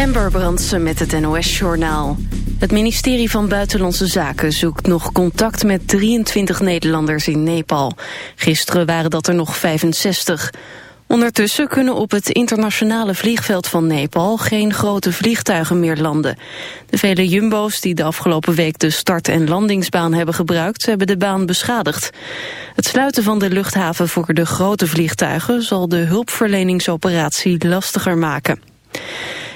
Amber Brandsen met het NOS-journaal. Het ministerie van Buitenlandse Zaken zoekt nog contact met 23 Nederlanders in Nepal. Gisteren waren dat er nog 65. Ondertussen kunnen op het internationale vliegveld van Nepal geen grote vliegtuigen meer landen. De vele jumbo's die de afgelopen week de start- en landingsbaan hebben gebruikt, hebben de baan beschadigd. Het sluiten van de luchthaven voor de grote vliegtuigen zal de hulpverleningsoperatie lastiger maken.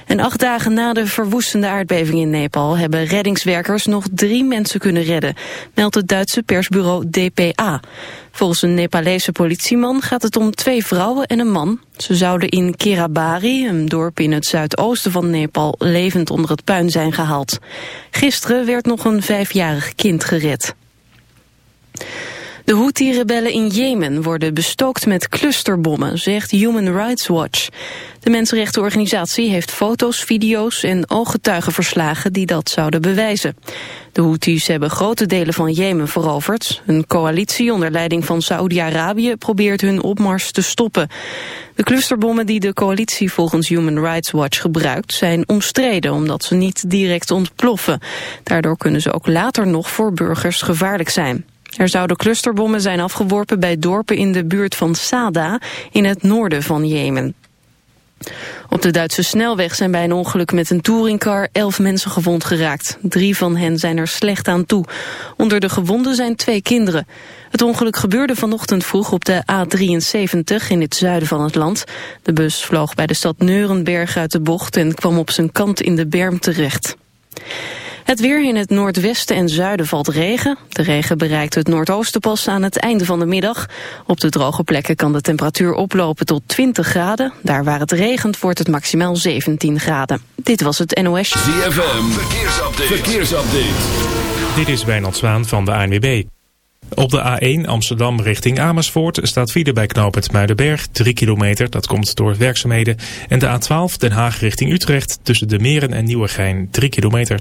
En acht dagen na de verwoestende aardbeving in Nepal hebben reddingswerkers nog drie mensen kunnen redden, meldt het Duitse persbureau DPA. Volgens een Nepalese politieman gaat het om twee vrouwen en een man. Ze zouden in Kerabari, een dorp in het zuidoosten van Nepal, levend onder het puin zijn gehaald. Gisteren werd nog een vijfjarig kind gered. De Houthi-rebellen in Jemen worden bestookt met clusterbommen, zegt Human Rights Watch. De mensenrechtenorganisatie heeft foto's, video's en ooggetuigenverslagen die dat zouden bewijzen. De Houthis hebben grote delen van Jemen veroverd. Een coalitie onder leiding van Saoedi-Arabië probeert hun opmars te stoppen. De clusterbommen die de coalitie volgens Human Rights Watch gebruikt zijn omstreden omdat ze niet direct ontploffen. Daardoor kunnen ze ook later nog voor burgers gevaarlijk zijn. Er zouden clusterbommen zijn afgeworpen bij dorpen in de buurt van Sada in het noorden van Jemen. Op de Duitse snelweg zijn bij een ongeluk met een touringcar elf mensen gewond geraakt. Drie van hen zijn er slecht aan toe. Onder de gewonden zijn twee kinderen. Het ongeluk gebeurde vanochtend vroeg op de A73 in het zuiden van het land. De bus vloog bij de stad Neurenberg uit de bocht en kwam op zijn kant in de berm terecht. Het weer in het noordwesten en zuiden valt regen. De regen bereikt het noordoosten pas aan het einde van de middag. Op de droge plekken kan de temperatuur oplopen tot 20 graden. Daar waar het regent wordt het maximaal 17 graden. Dit was het NOS. ZFM, verkeersupdate. verkeersupdate. Dit is Wijnald Zwaan van de ANWB. Op de A1 Amsterdam richting Amersfoort staat file bij knooppunt Muidenberg 3 kilometer. Dat komt door werkzaamheden. En de A12 Den Haag richting Utrecht tussen de Meren en Nieuwegein 3 kilometer.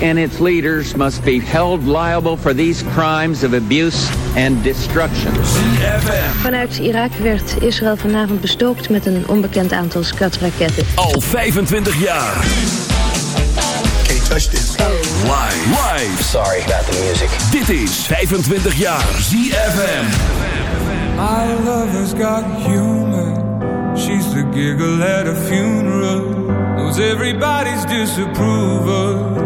and its leaders must be held liable for these crimes of abuse and destruction. Vanuit Irak werd Israël vanavond bestookt met een onbekend aantal skatraketten. Al 25 jaar. Can't touch this. Live. Live. Sorry about the music. Dit is 25 jaar ZFM. My lover's got humor. She's the giggle at a funeral. Knows everybody's disapproval.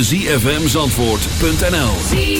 www.zfmzandvoort.nl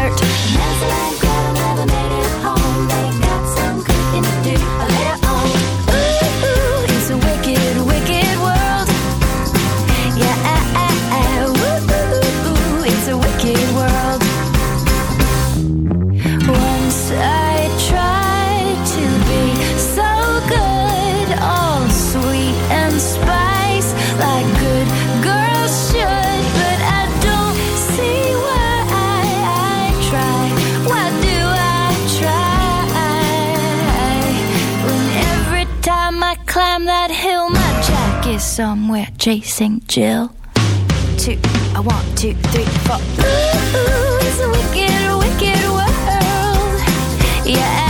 heart. somewhere chasing Jill. Two, I want two, three, four. Ooh, it's a wicked, wicked world. Yeah.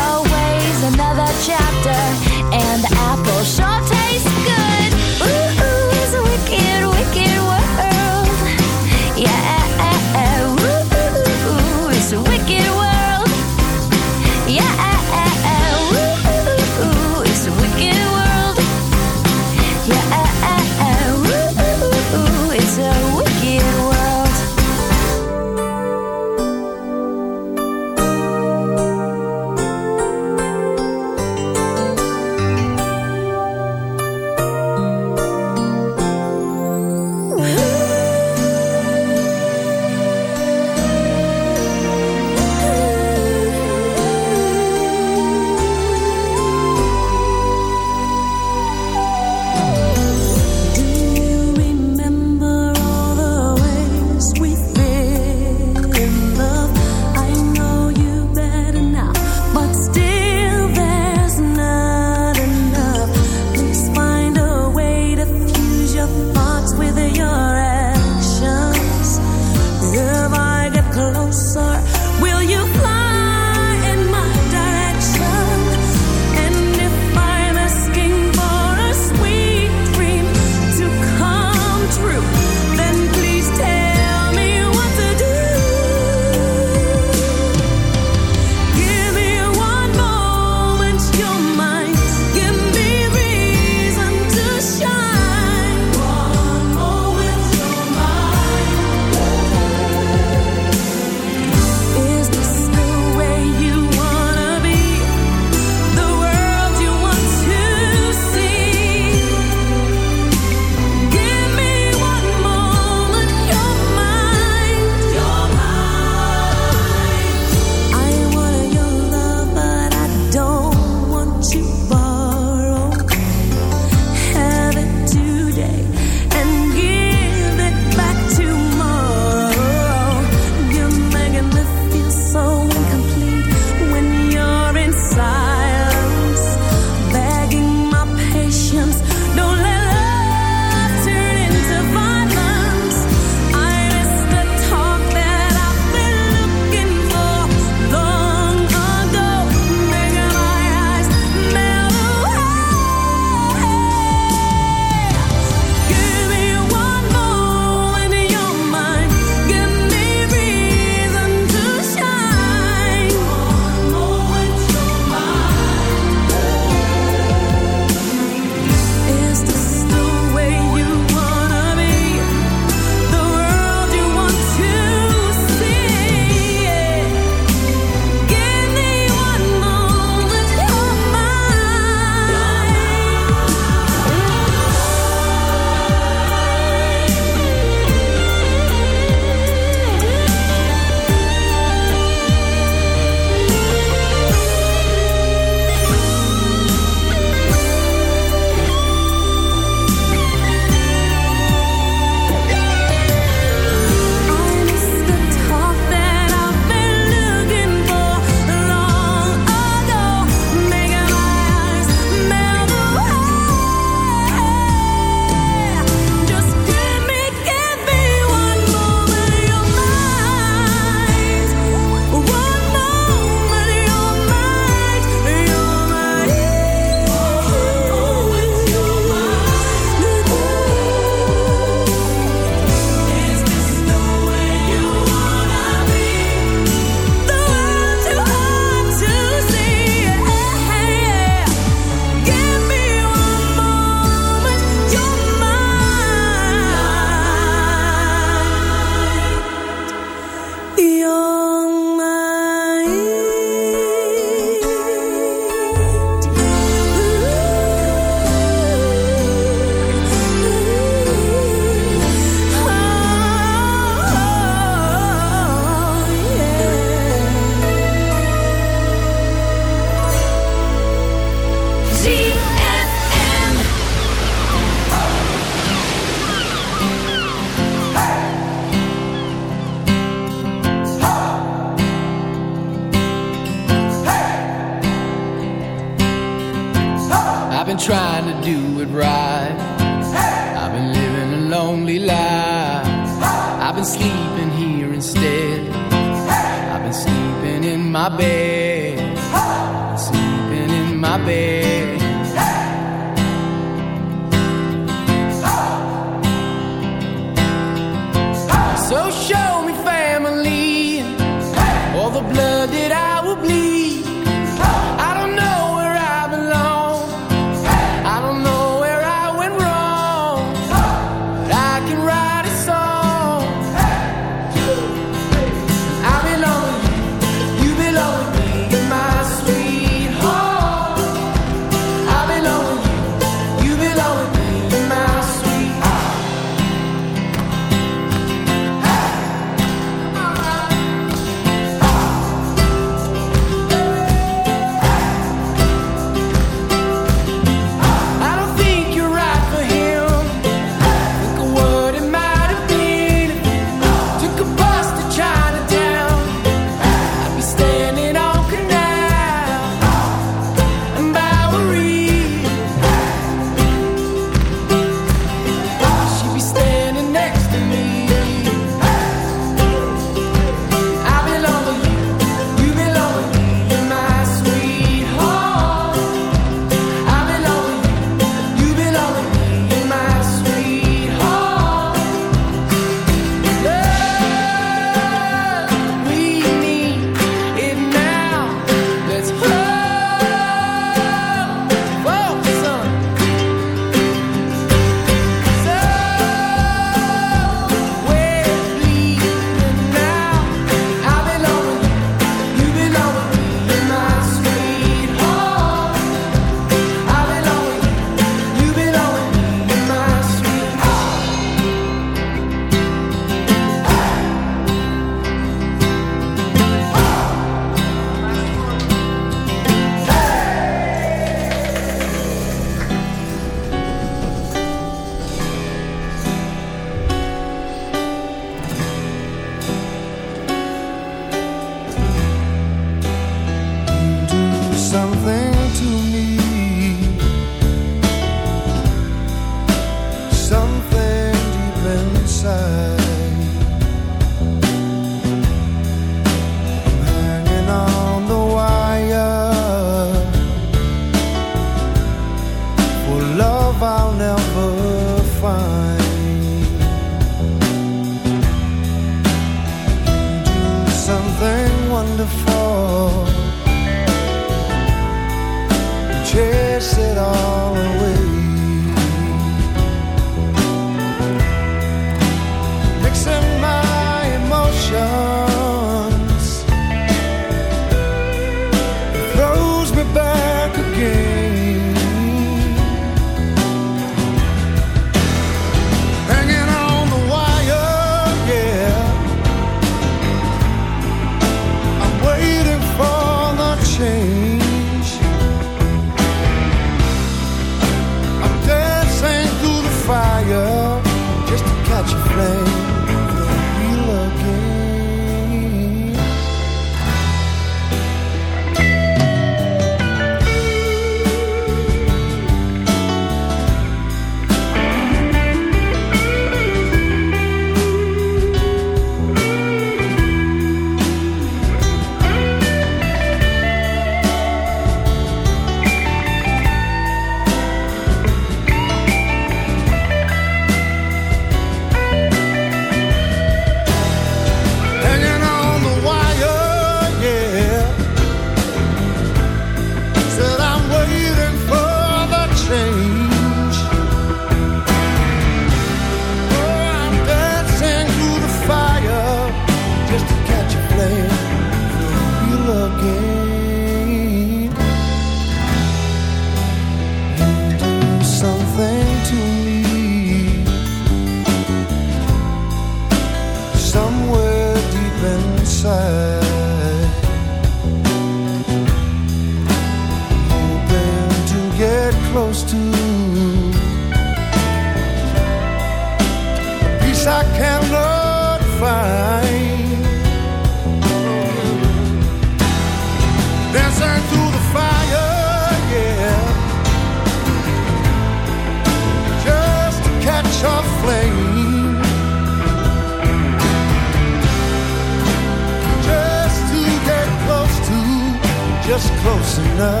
close